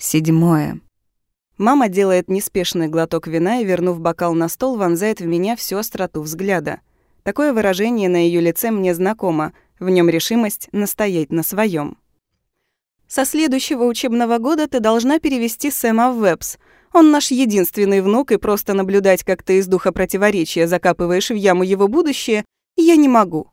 Седьмое. Мама делает неспешный глоток вина и, вернув бокал на стол, вонзает в меня всю остроту взгляда. Такое выражение на ее лице мне знакомо, в нем решимость настоять на своем. «Со следующего учебного года ты должна перевести Сэма в Вебс. Он наш единственный внук, и просто наблюдать, как ты из духа противоречия закапываешь в яму его будущее, я не могу».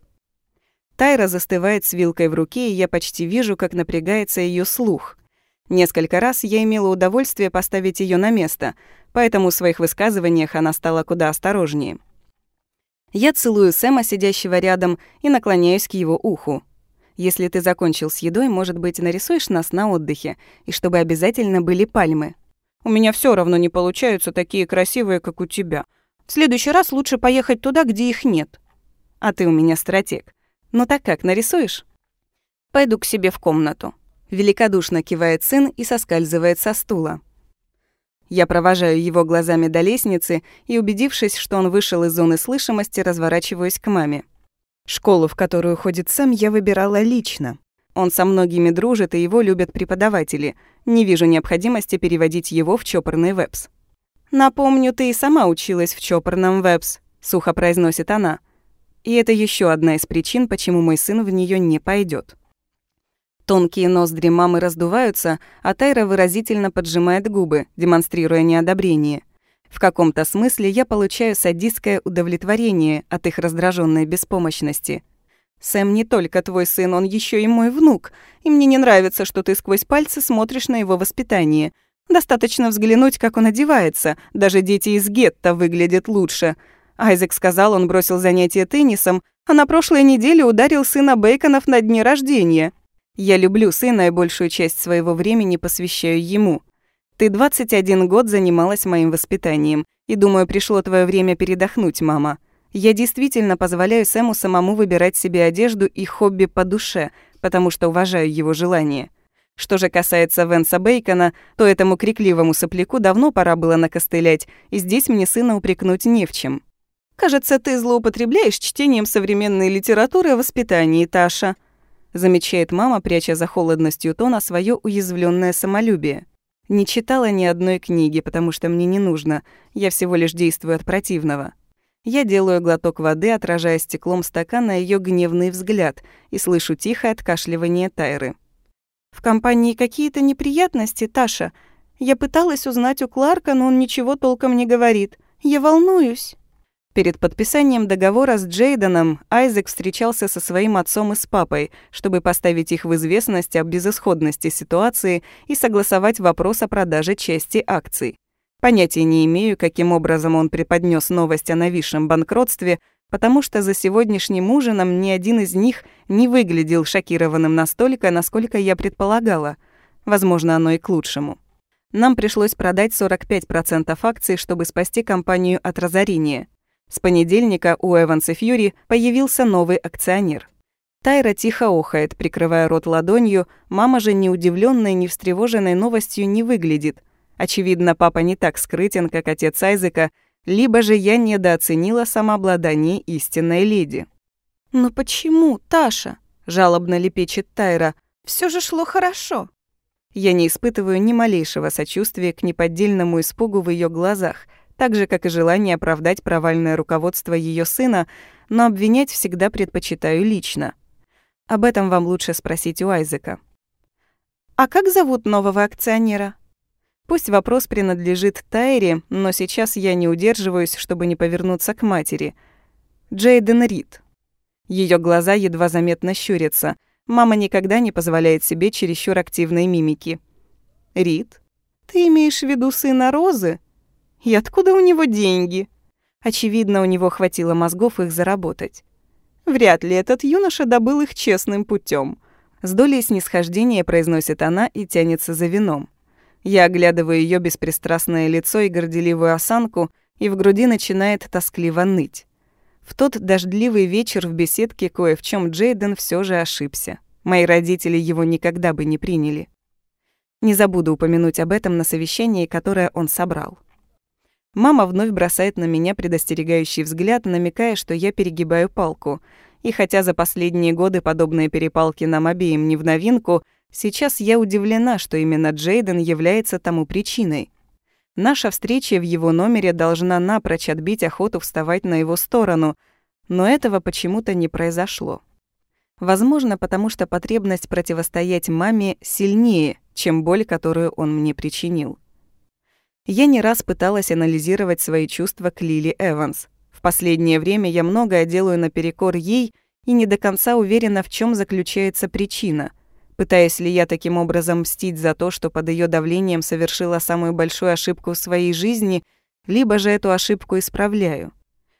Тайра застывает с вилкой в руке, и я почти вижу, как напрягается ее слух – Несколько раз я имела удовольствие поставить ее на место, поэтому в своих высказываниях она стала куда осторожнее. Я целую Сэма, сидящего рядом, и наклоняюсь к его уху. «Если ты закончил с едой, может быть, нарисуешь нас на отдыхе, и чтобы обязательно были пальмы. У меня все равно не получаются такие красивые, как у тебя. В следующий раз лучше поехать туда, где их нет. А ты у меня стратег. Ну так как, нарисуешь? Пойду к себе в комнату. Великодушно кивает сын и соскальзывает со стула. Я провожаю его глазами до лестницы и, убедившись, что он вышел из зоны слышимости, разворачиваюсь к маме. Школу, в которую ходит Сэм, я выбирала лично. Он со многими дружит, и его любят преподаватели. Не вижу необходимости переводить его в чопорный вебс. «Напомню, ты и сама училась в чопорном вебс», — сухо произносит она. И это еще одна из причин, почему мой сын в нее не пойдет. Тонкие ноздри мамы раздуваются, а Тайра выразительно поджимает губы, демонстрируя неодобрение. В каком-то смысле я получаю садистское удовлетворение от их раздраженной беспомощности. «Сэм не только твой сын, он еще и мой внук, и мне не нравится, что ты сквозь пальцы смотришь на его воспитание. Достаточно взглянуть, как он одевается, даже дети из гетто выглядят лучше». Айзек сказал, он бросил занятия теннисом, а на прошлой неделе ударил сына Бейконов на дне рождения. Я люблю сына и большую часть своего времени посвящаю ему. Ты 21 год занималась моим воспитанием, и, думаю, пришло твое время передохнуть, мама. Я действительно позволяю Сэму самому выбирать себе одежду и хобби по душе, потому что уважаю его желание. Что же касается Венса Бейкона, то этому крикливому сопляку давно пора было накостылять, и здесь мне сына упрекнуть не в чем. «Кажется, ты злоупотребляешь чтением современной литературы о воспитании, Таша», замечает мама, пряча за холодностью тона свое уязвленное самолюбие. Не читала ни одной книги, потому что мне не нужно. Я всего лишь действую от противного. Я делаю глоток воды, отражая стеклом стакана ее гневный взгляд, и слышу тихое откашливание Тайры. «В компании какие-то неприятности, Таша. Я пыталась узнать у Кларка, но он ничего толком не говорит. Я волнуюсь». Перед подписанием договора с Джейденом Айзек встречался со своим отцом и с папой, чтобы поставить их в известность об безысходности ситуации и согласовать вопрос о продаже части акций. Понятия не имею, каким образом он преподнес новость о нависшем банкротстве, потому что за сегодняшним ужином ни один из них не выглядел шокированным настолько, насколько я предполагала. Возможно, оно и к лучшему. Нам пришлось продать 45% акций, чтобы спасти компанию от разорения – с понедельника у Эванса Фьюри появился новый акционер. Тайра тихо охает, прикрывая рот ладонью, мама же ни удивленной, ни встревоженной новостью не выглядит. Очевидно, папа не так скрытен, как отец Айзека, либо же я недооценила самообладание истинной леди. «Но почему, Таша?» – жалобно лепечет Тайра. Все же шло хорошо». Я не испытываю ни малейшего сочувствия к неподдельному испугу в ее глазах – так же, как и желание оправдать провальное руководство ее сына, но обвинять всегда предпочитаю лично. Об этом вам лучше спросить у Айзека. «А как зовут нового акционера?» Пусть вопрос принадлежит Тайре, но сейчас я не удерживаюсь, чтобы не повернуться к матери. Джейден Рид. Ее глаза едва заметно щурятся. Мама никогда не позволяет себе чересчур активной мимики. «Рид? Ты имеешь в виду сына Розы?» И откуда у него деньги? Очевидно, у него хватило мозгов их заработать. Вряд ли этот юноша добыл их честным путем. С долей снисхождения произносит она и тянется за вином. Я оглядываю ее беспристрастное лицо и горделивую осанку, и в груди начинает тоскливо ныть. В тот дождливый вечер в беседке кое в чем Джейден все же ошибся. Мои родители его никогда бы не приняли. Не забуду упомянуть об этом на совещании, которое он собрал. Мама вновь бросает на меня предостерегающий взгляд, намекая, что я перегибаю палку. И хотя за последние годы подобные перепалки нам обеим не в новинку, Сейчас я удивлена, что именно Джейден является тому причиной. Наша встреча в его номере должна напрочь отбить охоту вставать на его сторону, но этого почему-то не произошло. Возможно, потому что потребность противостоять маме сильнее, чем боль, которую он мне причинил. Я не раз пыталась анализировать свои чувства к Лили Эванс. В последнее время я многое делаю наперекор ей и не до конца уверена, в чем заключается причина — Пытаясь ли я таким образом мстить за то, что под ее давлением совершила самую большую ошибку в своей жизни, либо же эту ошибку исправляю?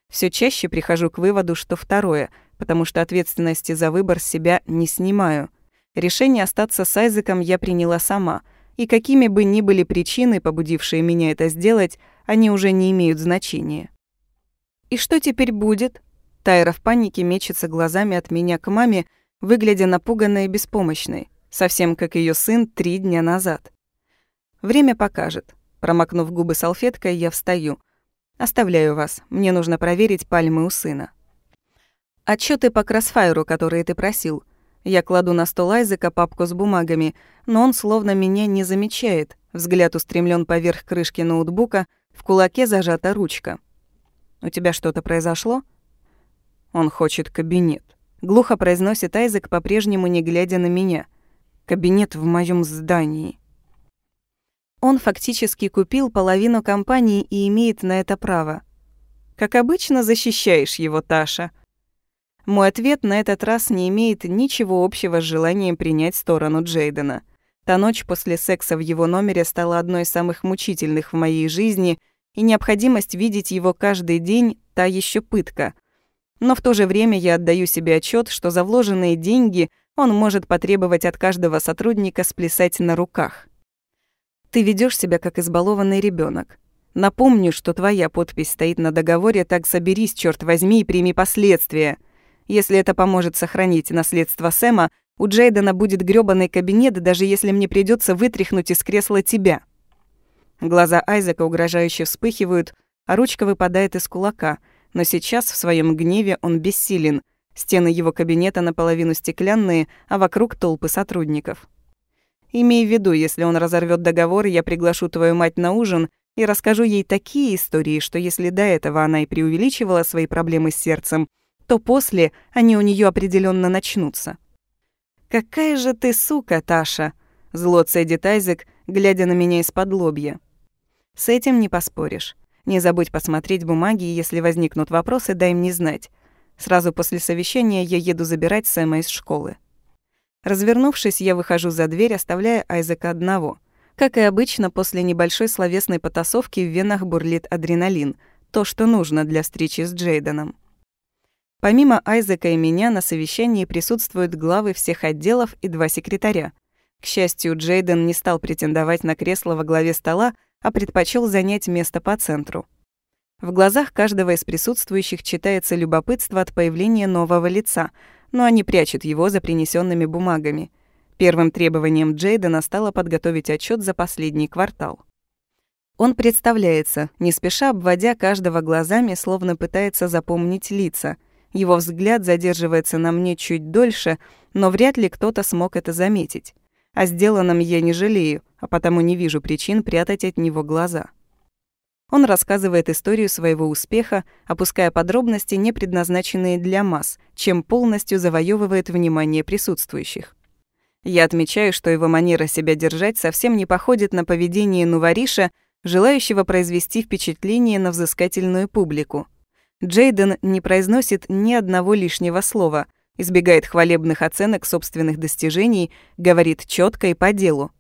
Все чаще прихожу к выводу, что второе, потому что ответственности за выбор себя не снимаю. Решение остаться с Айзеком я приняла сама, и какими бы ни были причины, побудившие меня это сделать, они уже не имеют значения. «И что теперь будет?» Тайра в панике мечется глазами от меня к маме, выглядя напуганной и беспомощной, совсем как ее сын три дня назад. Время покажет. Промокнув губы салфеткой, я встаю. Оставляю вас. Мне нужно проверить пальмы у сына. Отчеты по Кросфайру, которые ты просил. Я кладу на стол Айзека папку с бумагами, но он словно меня не замечает. Взгляд устремлен поверх крышки ноутбука, в кулаке зажата ручка. «У тебя что-то произошло?» Он хочет кабинет. Глухо произносит Айзек, по-прежнему не глядя на меня. Кабинет в моем здании. Он фактически купил половину компании и имеет на это право. Как обычно, защищаешь его, Таша. Мой ответ на этот раз не имеет ничего общего с желанием принять сторону Джейдена. Та ночь после секса в его номере стала одной из самых мучительных в моей жизни, и необходимость видеть его каждый день — та еще пытка — но в то же время я отдаю себе отчет, что за вложенные деньги он может потребовать от каждого сотрудника сплясать на руках. Ты ведешь себя как избалованный ребенок. Напомню, что твоя подпись стоит на договоре, так соберись, черт возьми, и прими последствия. Если это поможет сохранить наследство Сэма, у Джейдена будет грёбаный кабинет, даже если мне придется вытряхнуть из кресла тебя. Глаза Айзека угрожающе вспыхивают, а ручка выпадает из кулака — но сейчас в своем гневе он бессилен. Стены его кабинета наполовину стеклянные, а вокруг толпы сотрудников. Имей в виду, если он разорвет договор, я приглашу твою мать на ужин и расскажу ей такие истории, что если до этого она и преувеличивала свои проблемы с сердцем, то после они у нее определенно начнутся. «Какая же ты сука, Таша!» — зло цедит Айзек, глядя на меня из-под лобья. «С этим не поспоришь. Не забудь посмотреть бумаги, если возникнут вопросы, дай мне знать. Сразу после совещания я еду забирать Сэма из школы. Развернувшись, я выхожу за дверь, оставляя Айзека одного. Как и обычно, после небольшой словесной потасовки в венах бурлит адреналин, то, что нужно для встречи с Джейденом. Помимо Айзека и меня, на совещании присутствуют главы всех отделов и два секретаря. К счастью, Джейден не стал претендовать на кресло во главе стола, а предпочел занять место по центру. В глазах каждого из присутствующих читается любопытство от появления нового лица, но они прячут его за принесенными бумагами. Первым требованием Джейдена стало подготовить отчет за последний квартал. Он представляется, не спеша обводя каждого глазами, словно пытается запомнить лица. Его взгляд задерживается на мне чуть дольше, но вряд ли кто-то смог это заметить. О сделанном я не жалею, а потому не вижу причин прятать от него глаза. Он рассказывает историю своего успеха, опуская подробности, не предназначенные для масс, чем полностью завоевывает внимание присутствующих. Я отмечаю, что его манера себя держать совсем не походит на поведение Нувариша, желающего произвести впечатление на взыскательную публику. Джейден не произносит ни одного лишнего слова, избегает хвалебных оценок собственных достижений, говорит четко и по делу.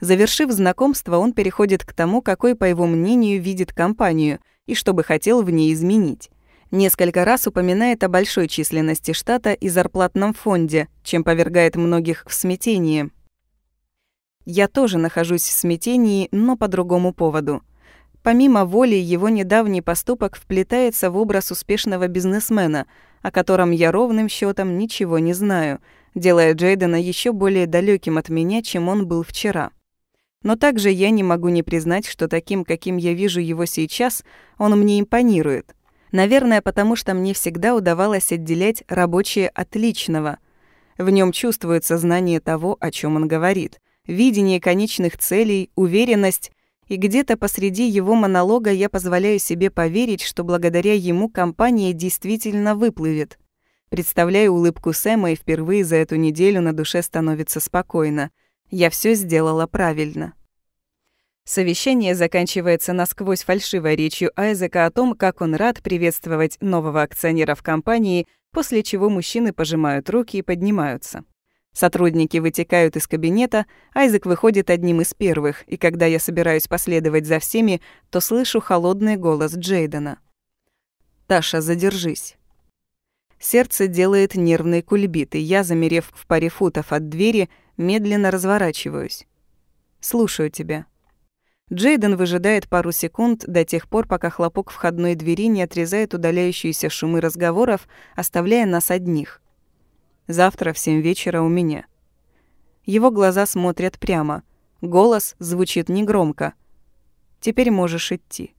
Завершив знакомство, он переходит к тому, какой, по его мнению, видит компанию и что бы хотел в ней изменить. Несколько раз упоминает о большой численности штата и зарплатном фонде, чем повергает многих в смятение. Я тоже нахожусь в смятении, но по другому поводу. Помимо воли, его недавний поступок вплетается в образ успешного бизнесмена – о котором я ровным счетом ничего не знаю, делая Джейдена еще более далеким от меня, чем он был вчера. Но также я не могу не признать, что таким, каким я вижу его сейчас, он мне импонирует. Наверное, потому что мне всегда удавалось отделять рабочее от личного. В нем чувствуется знание того, о чем он говорит, видение конечных целей, уверенность, и где-то посреди его монолога я позволяю себе поверить, что благодаря ему компания действительно выплывет. Представляю улыбку Сэма, и впервые за эту неделю на душе становится спокойно. Я все сделала правильно. Совещание заканчивается насквозь фальшивой речью Айзека о том, как он рад приветствовать нового акционера в компании, после чего мужчины пожимают руки и поднимаются. Сотрудники вытекают из кабинета, Айзек выходит одним из первых, и когда я собираюсь последовать за всеми, то слышу холодный голос Джейдена. «Таша, задержись». Сердце делает нервный кульбит, и я, замерев в паре футов от двери, медленно разворачиваюсь. «Слушаю тебя». Джейден выжидает пару секунд до тех пор, пока хлопок входной двери не отрезает удаляющиеся шумы разговоров, оставляя нас одних. Завтра в семь вечера у меня. Его глаза смотрят прямо. Голос звучит негромко. Теперь можешь идти.